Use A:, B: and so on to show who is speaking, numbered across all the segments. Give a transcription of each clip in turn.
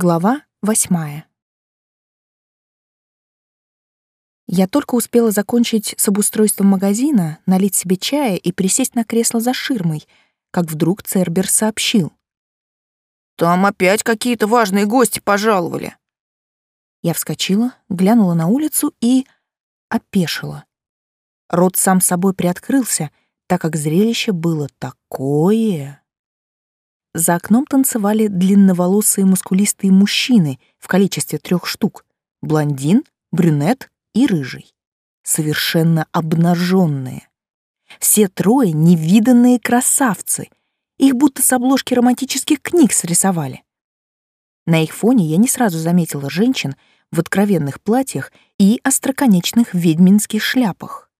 A: Глава восьмая. Я только успела закончить с обустройством магазина, налить себе чая и присесть на кресло за ширмой, как вдруг Цербер сообщил.
B: «Там опять какие-то важные гости пожаловали».
A: Я вскочила, глянула на улицу и... опешила. Рот сам собой приоткрылся, так как зрелище было такое... За окном танцевали длинноволосые мускулистые мужчины в количестве трех штук — блондин, брюнет и рыжий. Совершенно обнаженные. Все трое невиданные красавцы. Их будто с обложки романтических книг срисовали. На их фоне я не сразу заметила женщин в откровенных платьях и остроконечных ведьминских шляпах.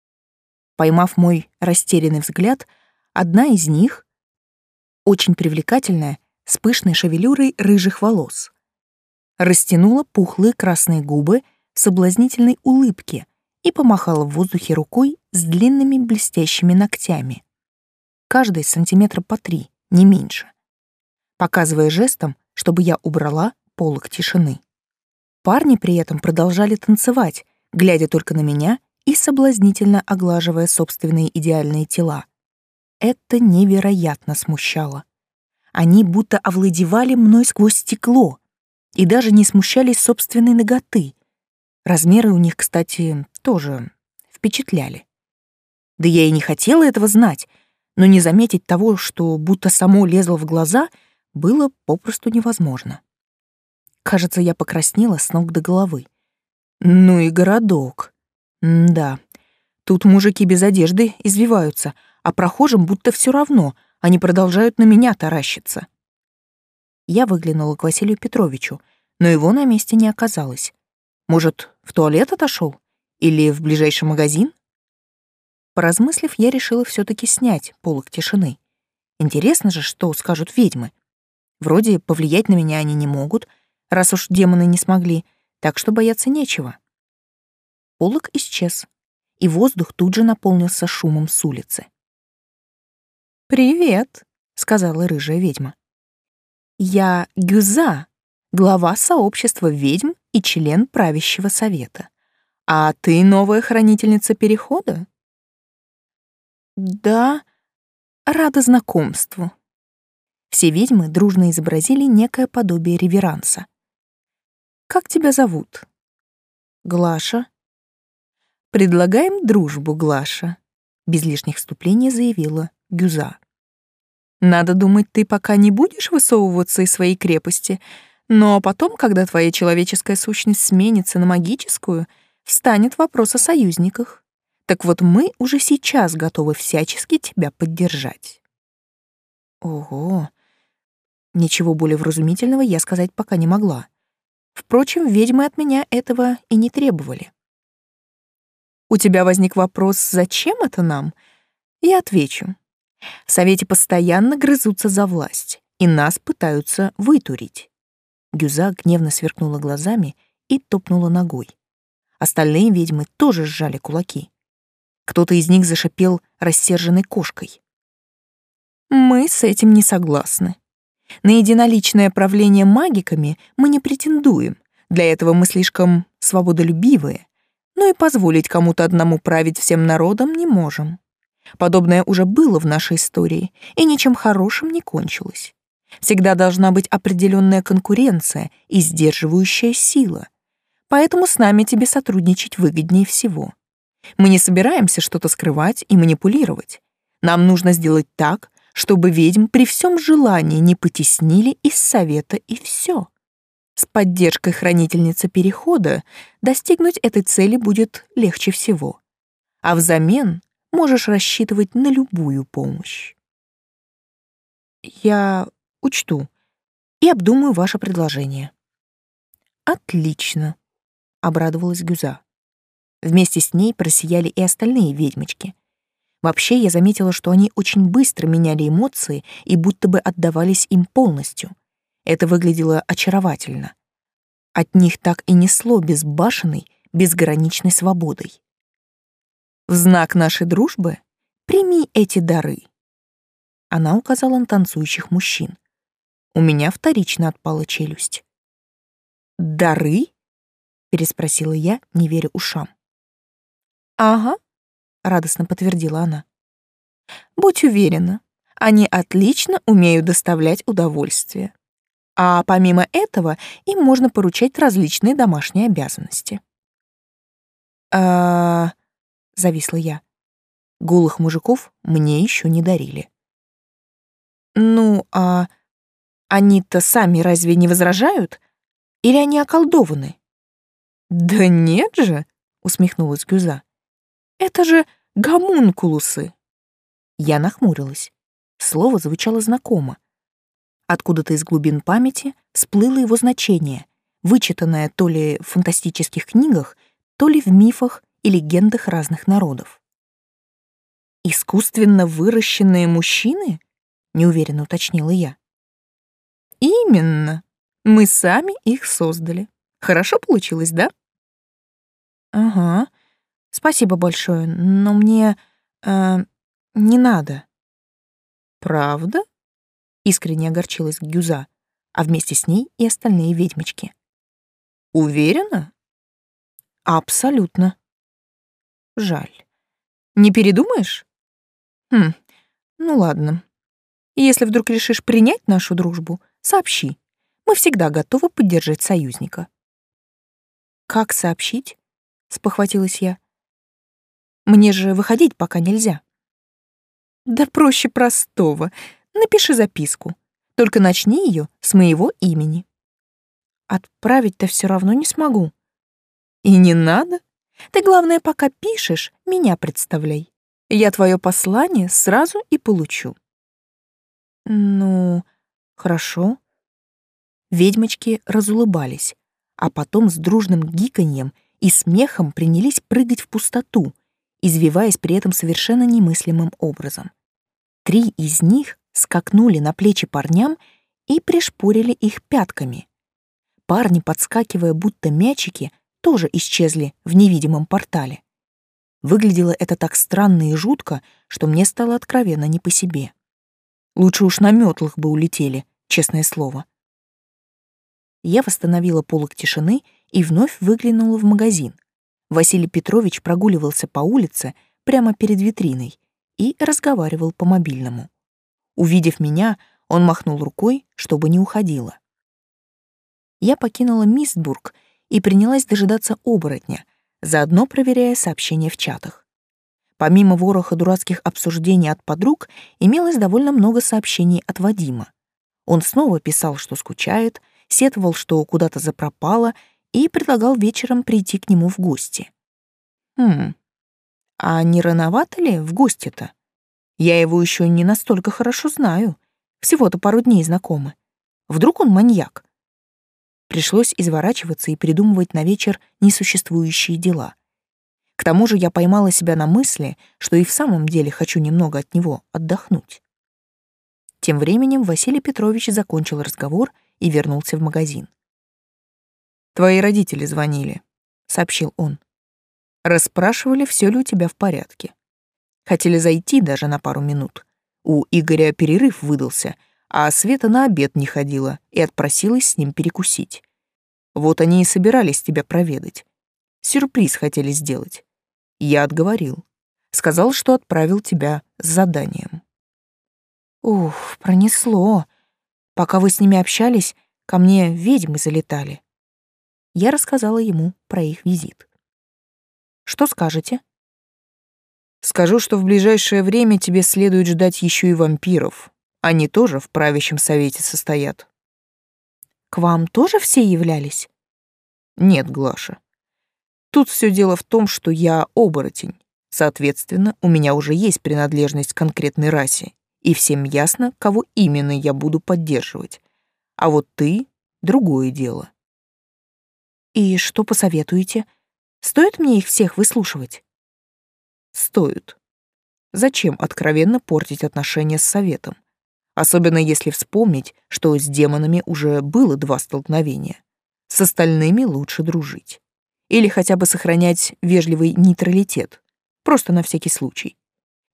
A: Поймав мой растерянный взгляд, одна из них, очень привлекательная, с пышной шевелюрой рыжих волос. Растянула пухлые красные губы в соблазнительной улыбке и помахала в воздухе рукой с длинными блестящими ногтями. Каждый сантиметра по три, не меньше. Показывая жестом, чтобы я убрала полок тишины. Парни при этом продолжали танцевать, глядя только на меня и соблазнительно оглаживая собственные идеальные тела. Это невероятно смущало. Они будто овладевали мной сквозь стекло и даже не смущались собственной ноготы. Размеры у них, кстати, тоже впечатляли. Да я и не хотела этого знать, но не заметить того, что будто само лезло в глаза, было попросту невозможно. Кажется, я покраснела с ног до головы. Ну и городок. М да, тут мужики без одежды извиваются — а прохожим будто все равно, они продолжают на меня таращиться. Я выглянула к Василию Петровичу, но его на месте не оказалось. Может, в туалет отошел? Или в ближайший магазин? Поразмыслив, я решила все таки снять полок тишины. Интересно же, что скажут ведьмы. Вроде повлиять на меня они не могут, раз уж демоны не смогли, так что бояться нечего. Полок исчез, и воздух тут же наполнился шумом с улицы. «Привет», — сказала рыжая ведьма. «Я Гюза, глава сообщества ведьм и член правящего совета. А ты новая хранительница Перехода?» «Да, рада знакомству». Все ведьмы дружно изобразили некое подобие реверанса. «Как тебя зовут?» «Глаша». «Предлагаем дружбу, Глаша», — без лишних вступлений заявила Гюза. Надо думать, ты пока не будешь высовываться из своей крепости, но потом, когда твоя человеческая сущность сменится на магическую, встанет вопрос о союзниках. Так вот мы уже сейчас готовы всячески тебя поддержать. Ого. Ничего более вразумительного я сказать пока не могла. Впрочем, ведьмы от меня этого и не требовали. У тебя возник вопрос, зачем это нам? Я отвечу. В Совете постоянно грызутся за власть, и нас пытаются вытурить. Гюза гневно сверкнула глазами и топнула ногой. Остальные ведьмы тоже сжали кулаки. Кто-то из них зашипел рассерженной кошкой. Мы с этим не согласны. На единоличное правление магиками мы не претендуем. Для этого мы слишком свободолюбивые. Но и позволить кому-то одному править всем народом не можем. Подобное уже было в нашей истории и ничем хорошим не кончилось. Всегда должна быть определенная конкуренция и сдерживающая сила. Поэтому с нами тебе сотрудничать выгоднее всего. Мы не собираемся что-то скрывать и манипулировать. Нам нужно сделать так, чтобы ведьм при всем желании не потеснили из совета и все. С поддержкой хранительницы Перехода достигнуть этой цели будет легче всего. А взамен можешь рассчитывать на любую помощь. Я учту и обдумаю ваше предложение. Отлично, обрадовалась Гюза. Вместе с ней просияли и остальные ведьмочки. Вообще, я заметила, что они очень быстро меняли эмоции и будто бы отдавались им полностью. Это выглядело очаровательно. От них так и несло безбашенной, безграничной свободой. В знак нашей дружбы прими эти дары. Она указала на танцующих мужчин. У меня вторично отпала челюсть. «Дары?» — переспросила я, не веря ушам. «Ага», — радостно подтвердила она. «Будь уверена, они отлично умеют доставлять удовольствие. А помимо этого им можно поручать различные домашние обязанности». «А...» — зависла я. Голых мужиков мне еще не дарили. «Ну, а они-то сами разве не возражают? Или они околдованы?» «Да нет же!» — усмехнулась Гюза. «Это же гомункулусы!» Я нахмурилась. Слово звучало знакомо. Откуда-то из глубин памяти всплыло его значение, вычитанное то ли в фантастических книгах, то ли в мифах и легендах разных народов. «Искусственно выращенные мужчины?» — неуверенно уточнила я. «Именно. Мы сами их создали. Хорошо получилось, да?» «Ага. Спасибо большое, но мне... Э, не надо». «Правда?» — искренне огорчилась Гюза, а вместе с ней и остальные ведьмочки. «Уверена?» «Абсолютно». «Жаль. Не передумаешь?» «Хм, ну ладно. Если вдруг решишь принять нашу дружбу, сообщи. Мы всегда готовы поддержать союзника». «Как сообщить?» — спохватилась я. «Мне же выходить пока нельзя». «Да проще простого. Напиши записку. Только начни ее с моего имени». «Отправить-то все равно не смогу». «И не надо. Ты, главное, пока пишешь, меня представляй. Я твое послание сразу и получу». «Ну, хорошо». Ведьмочки разулыбались, а потом с дружным гиканьем — и смехом принялись прыгать в пустоту, извиваясь при этом совершенно немыслимым образом. Три из них скакнули на плечи парням и пришпорили их пятками. Парни, подскакивая будто мячики, тоже исчезли в невидимом портале. Выглядело это так странно и жутко, что мне стало откровенно не по себе. Лучше уж на метлах бы улетели, честное слово. Я восстановила полок тишины и вновь выглянула в магазин. Василий Петрович прогуливался по улице прямо перед витриной и разговаривал по мобильному. Увидев меня, он махнул рукой, чтобы не уходила. Я покинула Мистбург и принялась дожидаться оборотня, заодно проверяя сообщения в чатах. Помимо вороха дурацких обсуждений от подруг, имелось довольно много сообщений от Вадима. Он снова писал, что скучает, сетовал, что куда-то запропала, и предлагал вечером прийти к нему в гости. Хм, а не рановато ли в гости-то? Я его еще не настолько хорошо знаю, всего-то пару дней знакомы. Вдруг он маньяк? Пришлось изворачиваться и придумывать на вечер несуществующие дела. К тому же я поймала себя на мысли, что и в самом деле хочу немного от него отдохнуть. Тем временем Василий Петрович закончил разговор и вернулся в магазин. «Твои родители звонили», — сообщил он. «Расспрашивали, все ли у тебя в порядке. Хотели зайти даже на пару минут. У Игоря перерыв выдался, а Света на обед не ходила и отпросилась с ним перекусить. Вот они и собирались тебя проведать. Сюрприз хотели сделать. Я отговорил. Сказал, что отправил тебя с заданием. Ух, пронесло. Пока вы с ними общались, ко мне ведьмы залетали. Я рассказала ему про их визит. Что скажете? Скажу, что в ближайшее время тебе следует ждать еще и вампиров. Они тоже в правящем совете состоят. К вам тоже все являлись? Нет, Глаша. Тут все дело в том, что я оборотень. Соответственно, у меня уже есть принадлежность к конкретной расе, и всем ясно, кого именно я буду поддерживать. А вот ты — другое дело. И что посоветуете? Стоит мне их всех выслушивать? Стоит. Зачем откровенно портить отношения с советом? Особенно если вспомнить, что с демонами уже было два столкновения. С остальными лучше дружить. Или хотя бы сохранять вежливый нейтралитет. Просто на всякий случай.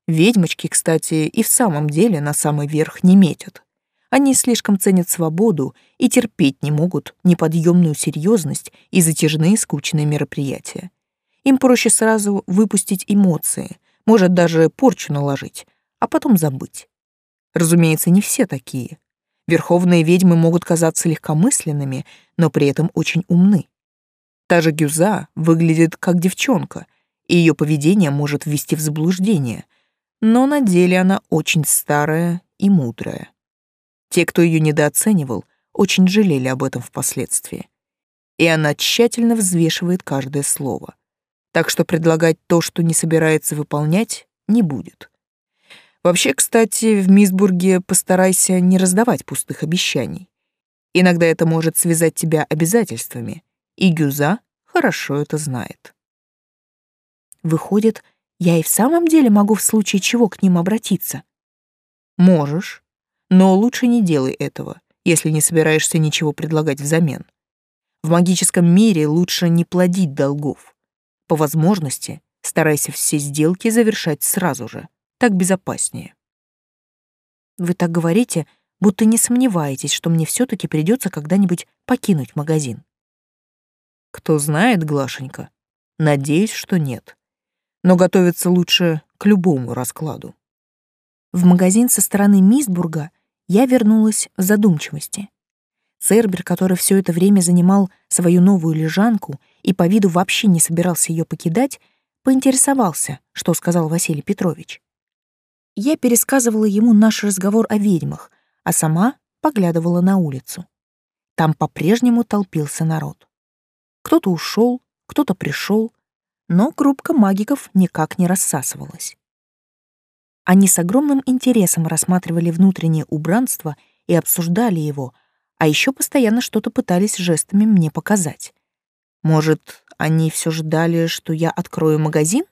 A: Ведьмочки, кстати, и в самом деле на самый верх не метят. Они слишком ценят свободу и терпеть не могут неподъемную серьезность и затяжные скучные мероприятия. Им проще сразу выпустить эмоции, может даже порчу наложить, а потом забыть. Разумеется, не все такие. Верховные ведьмы могут казаться легкомысленными, но при этом очень умны. Та же Гюза выглядит как девчонка, и ее поведение может ввести в заблуждение, но на деле она очень старая и мудрая. Те, кто ее недооценивал, очень жалели об этом впоследствии. И она тщательно взвешивает каждое слово. Так что предлагать то, что не собирается выполнять, не будет. Вообще, кстати, в Мисбурге постарайся не раздавать пустых обещаний. Иногда это может связать тебя обязательствами, и Гюза хорошо это знает.
C: Выходит, я и в самом деле могу в случае чего к ним обратиться?
A: Можешь, но лучше не делай этого, если не собираешься ничего предлагать взамен. В магическом мире лучше не плодить долгов. По возможности старайся все сделки завершать сразу же, так безопаснее.
C: Вы так говорите, будто не сомневаетесь, что мне все таки придется когда-нибудь покинуть магазин.
A: Кто знает, Глашенька. Надеюсь, что нет. Но готовиться лучше к любому раскладу.
C: В магазин со стороны Мистбурга я вернулась в задумчивости. Цербер, который все это время занимал свою новую лежанку и по виду вообще не собирался ее покидать, поинтересовался, что сказал Василий Петрович. Я пересказывала ему наш разговор о ведьмах, а сама поглядывала на улицу. Там по-прежнему толпился народ. Кто-то ушел, кто-то пришел, но группка магиков никак не рассасывалась. Они с огромным интересом рассматривали внутреннее убранство и обсуждали его, а еще постоянно что-то пытались жестами мне показать. Может, они все ждали, что я открою магазин?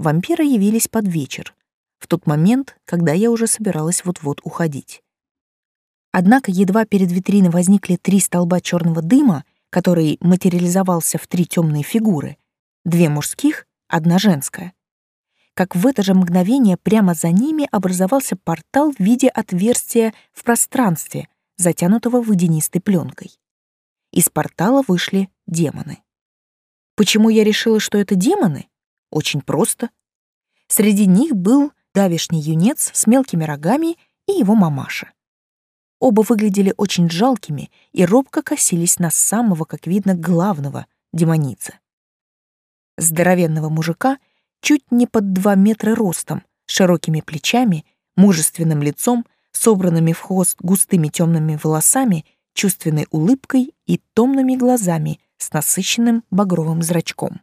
C: Вампиры явились под вечер, в тот момент, когда я уже собиралась вот-вот уходить. Однако едва перед витриной возникли три столба черного дыма, который материализовался в три темные фигуры, две мужских, одна женская. Как в это же мгновение прямо за ними образовался портал в виде отверстия в пространстве, затянутого водянистой пленкой. Из портала вышли демоны. Почему я решила, что это демоны? Очень просто. Среди них был давишний юнец с мелкими рогами и его мамаша. Оба выглядели очень жалкими и робко косились на самого, как видно, главного демоница. Здоровенного мужика чуть не под два метра ростом, широкими плечами, мужественным лицом, собранными в хвост густыми темными волосами, чувственной улыбкой и томными глазами с насыщенным багровым зрачком.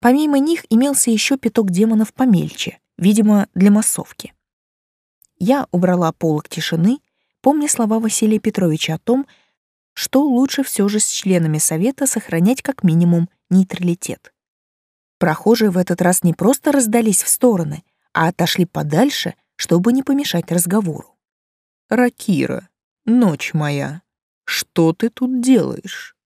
C: Помимо них имелся еще пяток демонов помельче, видимо, для массовки. Я убрала полок тишины, помня слова Василия Петровича о том, что лучше все же с членами совета сохранять как минимум нейтралитет. Прохожие в этот раз не просто раздались в стороны, а отошли подальше, чтобы не помешать разговору.
A: «Ракира, ночь моя, что ты тут делаешь?»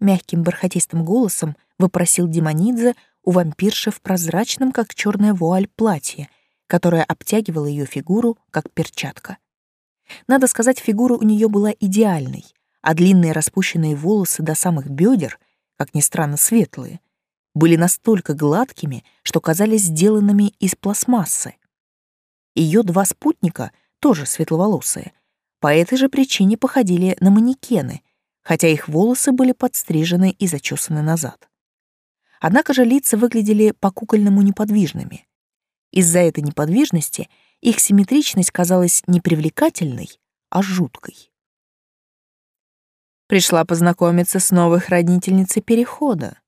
C: Мягким бархатистым голосом вопросил Демонидзе у вампирши в прозрачном, как черная вуаль, платье, которая обтягивала ее фигуру, как перчатка. Надо сказать, фигура у нее была идеальной, а длинные распущенные волосы до самых бедер, как ни странно светлые, были настолько гладкими, что казались сделанными из пластмассы. Ее два спутника, тоже светловолосые, по этой же причине походили на манекены, хотя их волосы были подстрижены и зачесаны назад. Однако же лица выглядели по-кукольному неподвижными. Из-за этой неподвижности их симметричность казалась не привлекательной, а жуткой.
A: Пришла познакомиться с новой хранительницей Перехода,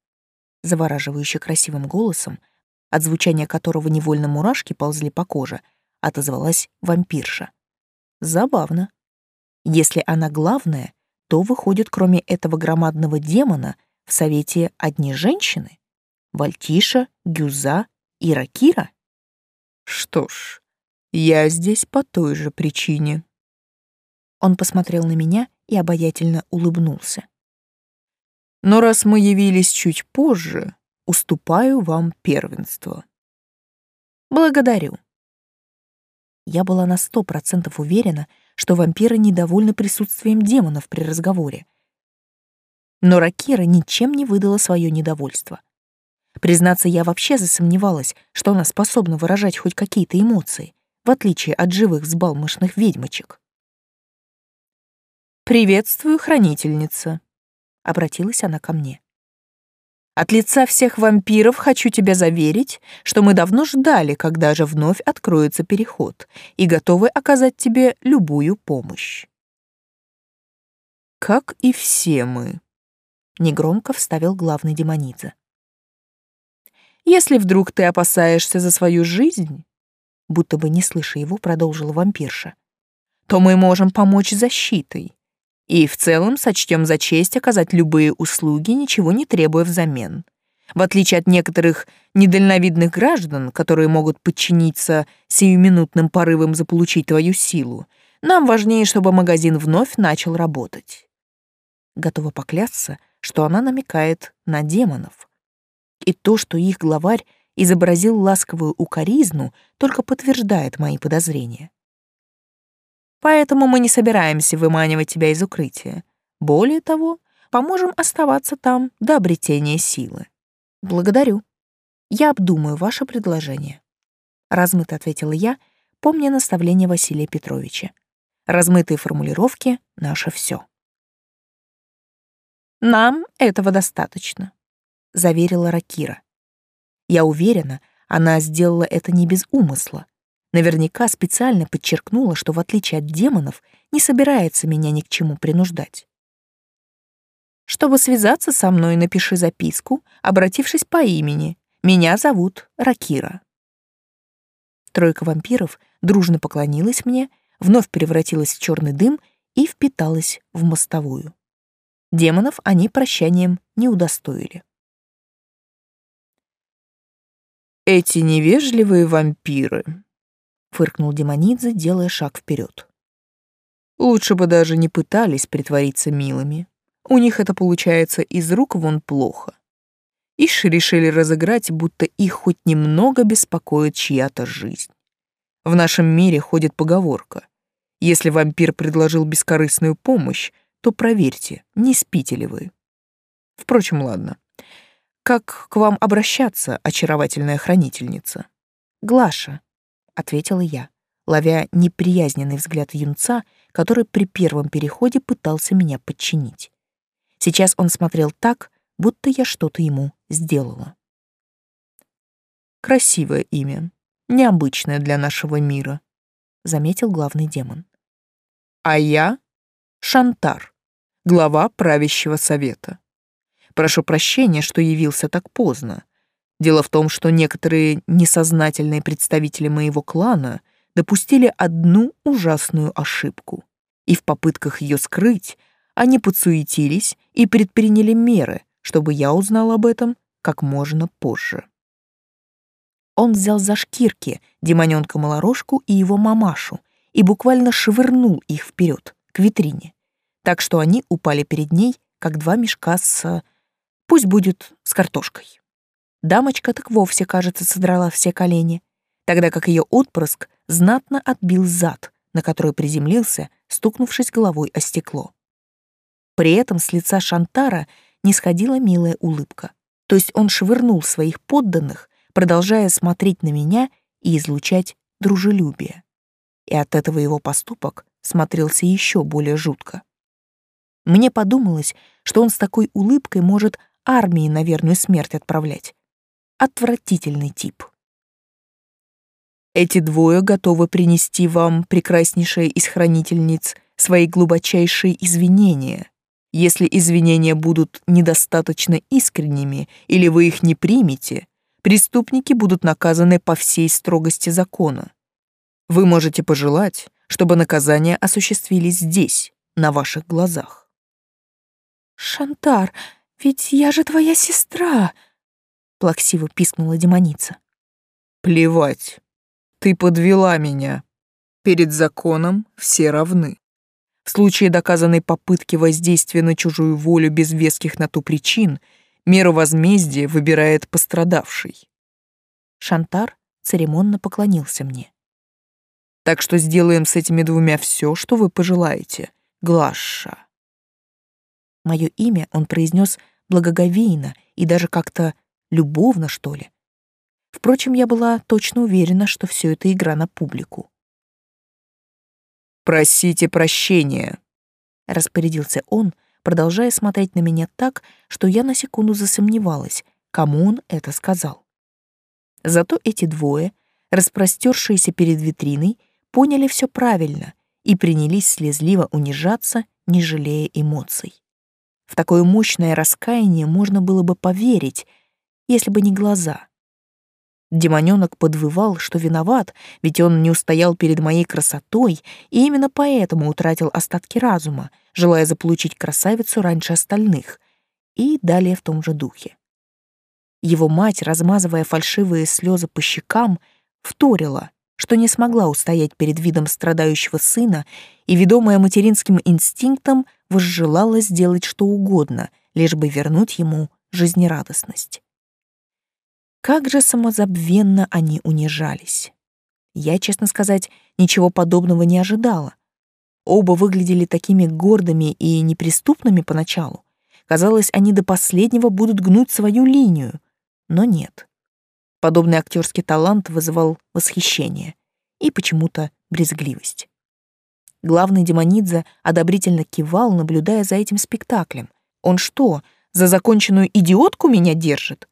A: завораживающе красивым голосом, от звучания которого невольно мурашки ползли по коже, отозвалась вампирша. Забавно. Если она главная, то выходит, кроме этого громадного демона, в совете одни женщины? Вальтиша, Гюза и Ракира? Что ж, я здесь по той же причине.
C: Он посмотрел на меня и обаятельно улыбнулся.
A: Но раз мы явились чуть позже, уступаю вам первенство.
C: Благодарю. я была на сто процентов уверена, что вампиры недовольны присутствием демонов при разговоре. Но Ракира ничем не выдала свое недовольство. Признаться, я вообще засомневалась, что она способна выражать хоть какие-то эмоции, в отличие от живых взбалмошных ведьмочек. «Приветствую, хранительница», — обратилась она ко мне. От лица всех вампиров хочу тебя заверить, что мы давно ждали, когда же вновь откроется переход, и готовы оказать тебе любую помощь. Как и все мы, негромко вставил главный демонидзе. Если вдруг ты опасаешься за свою жизнь, будто бы не слыша его, продолжила вампирша, то мы можем помочь защитой и в целом сочтем за честь оказать любые услуги, ничего не требуя взамен. В отличие от некоторых недальновидных граждан, которые могут подчиниться сиюминутным порывам заполучить твою силу, нам важнее, чтобы магазин вновь начал работать. Готова поклясться, что она намекает на демонов. И то, что их главарь изобразил ласковую укоризну, только подтверждает мои подозрения. Поэтому мы не собираемся выманивать тебя из укрытия. Более того, поможем оставаться там до обретения силы. Благодарю. Я обдумаю ваше предложение. Размыто ответила я, помня наставление Василия Петровича. Размытые формулировки — наше все. «Нам этого достаточно», — заверила Ракира. Я уверена, она сделала это не без умысла. Наверняка специально подчеркнула, что в отличие от демонов не собирается меня ни к чему принуждать. Чтобы связаться со мной, напиши записку, обратившись по имени. Меня зовут Ракира. Тройка вампиров дружно поклонилась мне, вновь превратилась в черный дым и впиталась в мостовую. Демонов они прощанием не удостоили.
B: Эти невежливые вампиры, —
C: фыркнул Демонидзе, делая шаг вперед.
B: «Лучше бы даже не пытались притвориться милыми. У них это получается из рук вон плохо. Ишь решили разыграть, будто их хоть немного беспокоит чья-то жизнь. В нашем мире ходит поговорка. Если вампир предложил бескорыстную помощь, то проверьте, не спите ли вы. Впрочем, ладно. Как к вам обращаться, очаровательная хранительница?
C: Глаша, ответила я, ловя неприязненный взгляд юнца, который при первом переходе пытался меня подчинить. Сейчас он смотрел так, будто я что-то ему сделала.
B: Красивое имя, необычное для нашего мира, заметил главный демон. А я Шантар, глава правящего совета. Прошу прощения, что явился так поздно. Дело в том, что некоторые несознательные представители моего клана допустили одну ужасную ошибку, и в попытках ее скрыть они подсуетились и предприняли меры, чтобы я узнал об этом как можно позже. Он взял за шкирки демонёнка Малорошку и его мамашу и буквально швырнул их вперед к витрине, так что они упали перед ней, как два мешка с... пусть будет с картошкой. Дамочка так вовсе, кажется, содрала все колени, тогда как ее отпрыск знатно отбил зад, на который приземлился, стукнувшись головой о стекло. При этом с лица Шантара не сходила милая улыбка. То есть он швырнул своих подданных, продолжая смотреть на меня и излучать дружелюбие. И от этого его поступок смотрелся еще более жутко. Мне подумалось, что он с такой улыбкой может армии на верную смерть отправлять, отвратительный тип. Эти двое готовы принести вам, прекраснейшая из хранительниц, свои глубочайшие извинения. Если извинения будут недостаточно искренними или вы их не примете, преступники будут наказаны по всей строгости закона. Вы можете пожелать, чтобы наказания осуществились здесь, на ваших глазах.
A: «Шантар, ведь я же твоя сестра!» плаксиво пискнула демоница.
B: Плевать. Ты подвела меня. Перед законом все равны. В случае доказанной попытки воздействия на чужую волю без веских на ту причин, меру возмездия выбирает пострадавший.
C: Шантар церемонно поклонился мне.
B: Так что сделаем с этими двумя все, что вы пожелаете. Глаша.
C: Мое имя он произнес благоговейно и даже как-то любовно, что ли. Впрочем, я была точно уверена, что все это игра на публику.
B: «Просите прощения», — распорядился он, продолжая смотреть на меня так, что я на секунду засомневалась, кому он это сказал. Зато эти двое, распростершиеся перед витриной, поняли все правильно и принялись слезливо унижаться, не жалея эмоций. В такое мощное раскаяние можно было бы поверить, если бы не глаза. Демонёнок подвывал, что виноват, ведь он не устоял перед моей красотой и именно поэтому утратил остатки разума, желая заполучить красавицу раньше остальных, и далее в том же духе. Его мать, размазывая фальшивые слезы по щекам, вторила, что не смогла устоять перед видом страдающего сына и, ведомая материнским инстинктом, возжелала сделать что угодно, лишь бы вернуть ему жизнерадостность. Как же самозабвенно они унижались. Я, честно сказать, ничего подобного не ожидала. Оба выглядели такими гордыми и неприступными поначалу. Казалось, они до последнего будут гнуть свою линию. Но нет. Подобный актерский талант вызывал восхищение и почему-то брезгливость. Главный демонидзе одобрительно кивал, наблюдая за этим спектаклем. Он что, за законченную идиотку меня держит?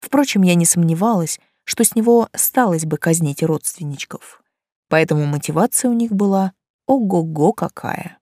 B: Впрочем, я не сомневалась, что с него сталось бы казнить родственничков. Поэтому мотивация у них была ого-го какая.